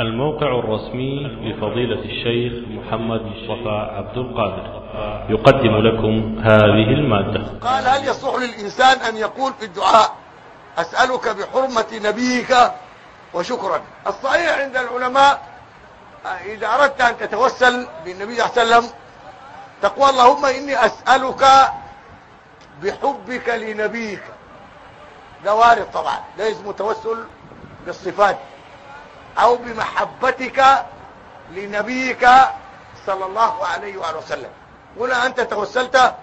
الموقع الرسمي لفضيلة الشيخ محمد مصطفى عبد القادر. يقدم لكم هذه المادة. قال هل يصح للإنسان أن يقول في الدعاء أسألك بحرمة نبيك وشكرا؟ الصحيح عند العلماء إذا أردت أن تتوسل بالنبي صلى الله عليه وسلم تقول اللهم إني أسألك بحبك لنبيك. ده وارد طبعا ده اسمه توسل بالصفات. أو بمحبتك لنبيك صلى الله عليه وآله وسلم. هنا أنت توسلت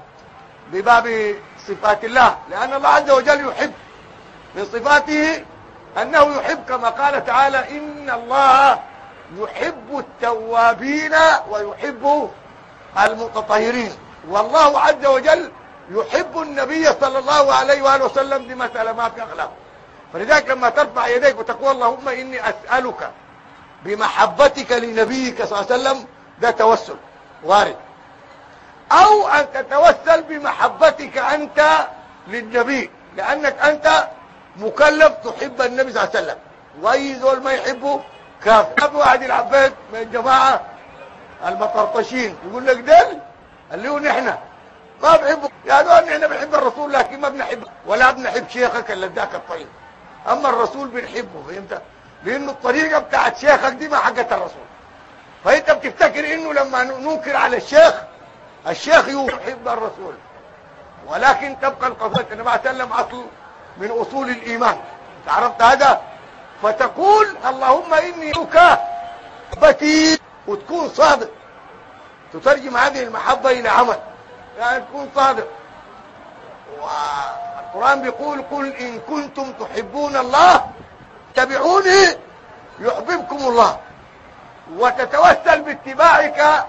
بباب صفات الله لأن الله عز وجل يحب. من صفاته أنه يحب كما قال تعالى إن الله يحب التوابين ويحب المتطهرين. والله عز وجل يحب النبي صلى الله عليه وآله وسلم مساله ما في اخلاق فلذلك لما ترفع يديك وتقول اللهم إني أسألك بمحبتك لنبيك صلى الله عليه وسلم ده توسل وارد. أو أن تتوسل بمحبتك أنت للنبي لأنك أنت مكلف تحب النبي صلى الله عليه وسلم. وأي دول ما يحبه كافر. أبو واحد العباد من الجماعة المطرطشين يقول لك دل اللي هو نحن. ما بحبه يا دول نحن بنحب الرسول لكن ما بنحب ولا بنحب شيخك إلا ذاك الطيب. أما الرسول بنحبه فهمت؟ لأنه الطريقة بتاعت شيخك دي ما حقت الرسول. فأنت بتفتكر إنه لما ننكر على الشيخ الشيخ يحب الرسول. ولكن تبقى القضية عليه وسلم أصل من أصول الإيمان. عرفت هذا؟ فتقول اللهم إني بتي وتكون صادق. تترجم هذه المحبة إلى عمل. يعني تكون صادق. والقرآن بيقول قل إن كنتم تحبون الله اتبعوني يحببكم الله وتتوسل باتباعك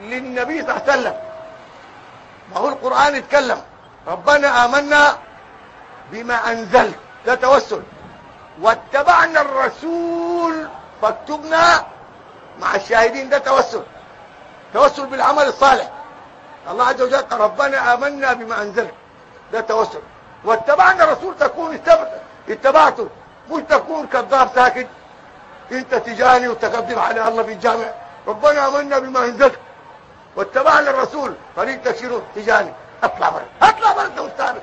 للنبي صلى الله عليه وسلم. ما هو القرآن يتكلم؟ ربنا آمنا بما أنزلت. ده توسل. واتبعنا الرسول فاكتبنا مع الشاهدين. ده توسل. توسل بالعمل الصالح. الله عز وجل ربنا آمنا بما أنزلت. ده توسل. واتبعنا الرسول تكون اتبعته. مش تكون كذاب ساكت. انت تجاني وتكذب على الله في الجامع ربنا آمنا بما أنزلت. واتبعنا الرسول. طريق تشيره تجاني. اطلع برا. اطلع برا انت أستاذ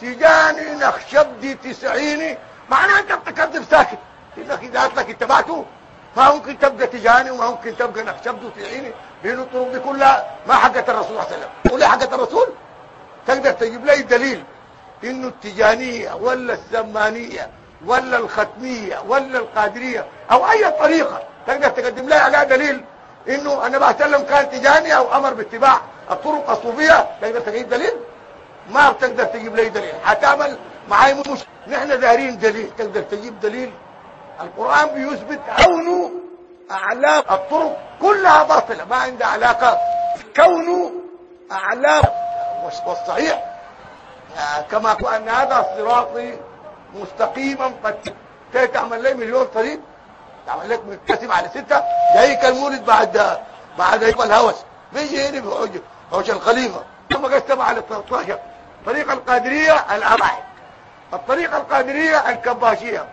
تجاني نخشبدي تسعيني. معناه انت بتكذب ساكت. انك إذا قلت لك اتبعته ما ممكن تبقى تجاني وما ممكن تبقى نخشبدي وتعيني لأنه الطرق دي كلها. ما حقت الرسول صلى الله عليه وسلم. تقول حقت الرسول. تقدر تجيب لي دليل إنه التجانية ولا السمانيه ولا الختمية ولا القادرية أو أي طريقة تقدر تقدم لي عليها دليل إنه عليه وسلم كان تجاني أو أمر باتباع الطرق الصوفية؟ تقدر تجيب دليل؟ ما بتقدر تجيب لي دليل. هتعمل معاي مش نحن دارين دليل. تقدر تجيب دليل؟ القرآن بيثبت كونه اعلاق الطرق كلها باطلة. ما عندها علاقة. كونه اعلاق والصحيح. كما قال ان هذا صراطي مستقيما قد تعمل لي مليون طريق تعمل لك متقسم على ستة. جايك المولد بعد بعد الهوس. بيجي هنا بحوج حوش الخليفة. ثم قسم على 13 طريق القادرية الاربعه الطريقة القادرية الكباشية.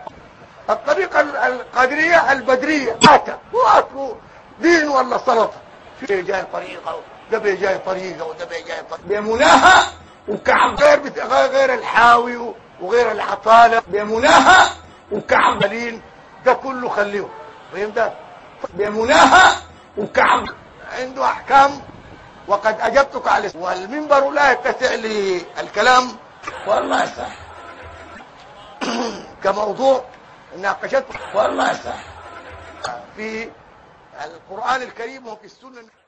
الطريقة القادرية البدرية. حتى هو اصله دين ولا سلطه في جاي طريقة. ده جاي طريقه وده جاي طريقه بمناها وكعب غير غير الحاوي وغير العطالة. بمناها وكعب دليل ده كله خليه. فهمت؟ بمناها وكعب عنده أحكام. وقد أجبتك على والمنبر لا يتسع للكلام. والله صح. كموضوع ناقشته. والله صح. في القرآن الكريم وفي السنة.